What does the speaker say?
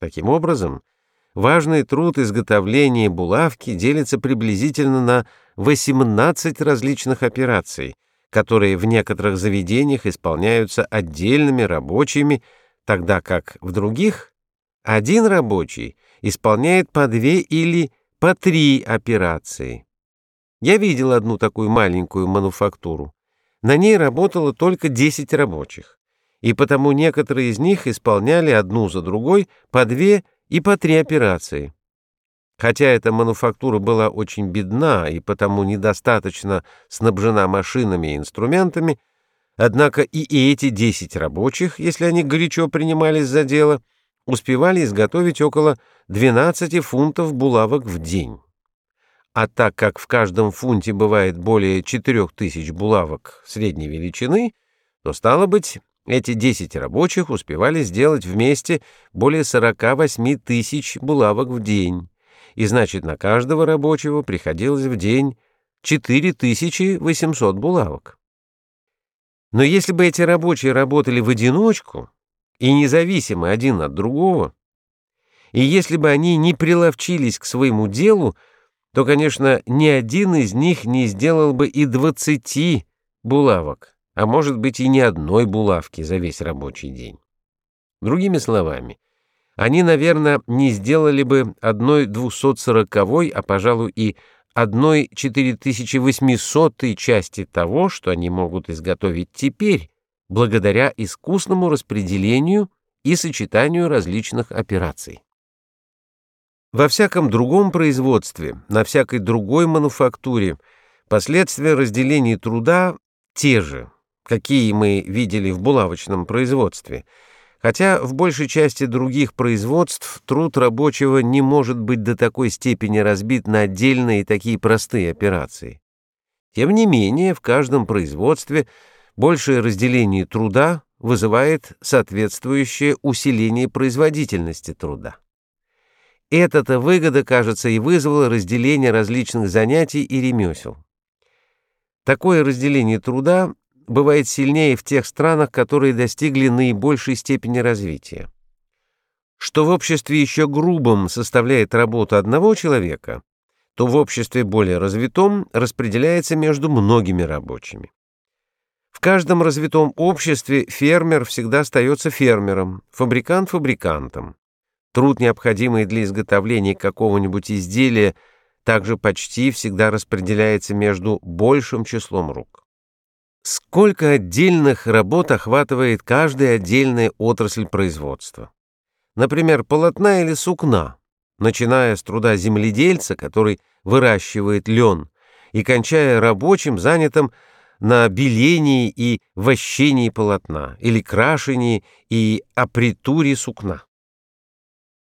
Таким образом, важный труд изготовления булавки делится приблизительно на 18 различных операций, которые в некоторых заведениях исполняются отдельными рабочими, тогда как в других один рабочий исполняет по две или по три операции. Я видел одну такую маленькую мануфактуру. На ней работало только 10 рабочих, и потому некоторые из них исполняли одну за другой по две и по три операции. Хотя эта мануфактура была очень бедна и потому недостаточно снабжена машинами и инструментами, однако и эти 10 рабочих, если они горячо принимались за дело, успевали изготовить около 12 фунтов булавок в день. А так как в каждом фунте бывает более 4000 булавок средней величины, то, стало быть, эти 10 рабочих успевали сделать вместе более 48 тысяч булавок в день, и значит, на каждого рабочего приходилось в день 4800 булавок. Но если бы эти рабочие работали в одиночку и независимо один от другого, и если бы они не приловчились к своему делу, то, конечно, ни один из них не сделал бы и двадцати булавок, а может быть и ни одной булавки за весь рабочий день. Другими словами, они, наверное, не сделали бы одной двухсотсороковой, а, пожалуй, и одной четыретысячевосьмисотой части того, что они могут изготовить теперь, благодаря искусному распределению и сочетанию различных операций. Во всяком другом производстве, на всякой другой мануфактуре последствия разделения труда те же, какие мы видели в булавочном производстве, хотя в большей части других производств труд рабочего не может быть до такой степени разбит на отдельные такие простые операции. Тем не менее, в каждом производстве большее разделение труда вызывает соответствующее усиление производительности труда. Эта-то выгода, кажется, и вызвала разделение различных занятий и ремесел. Такое разделение труда бывает сильнее в тех странах, которые достигли наибольшей степени развития. Что в обществе еще грубом составляет работу одного человека, то в обществе более развитом распределяется между многими рабочими. В каждом развитом обществе фермер всегда остается фермером, фабрикант — фабрикантом. Труд, необходимый для изготовления какого-нибудь изделия, также почти всегда распределяется между большим числом рук. Сколько отдельных работ охватывает каждая отдельная отрасль производства? Например, полотна или сукна, начиная с труда земледельца, который выращивает лен, и кончая рабочим, занятым на белении и вощении полотна или крашении и апритуре сукна.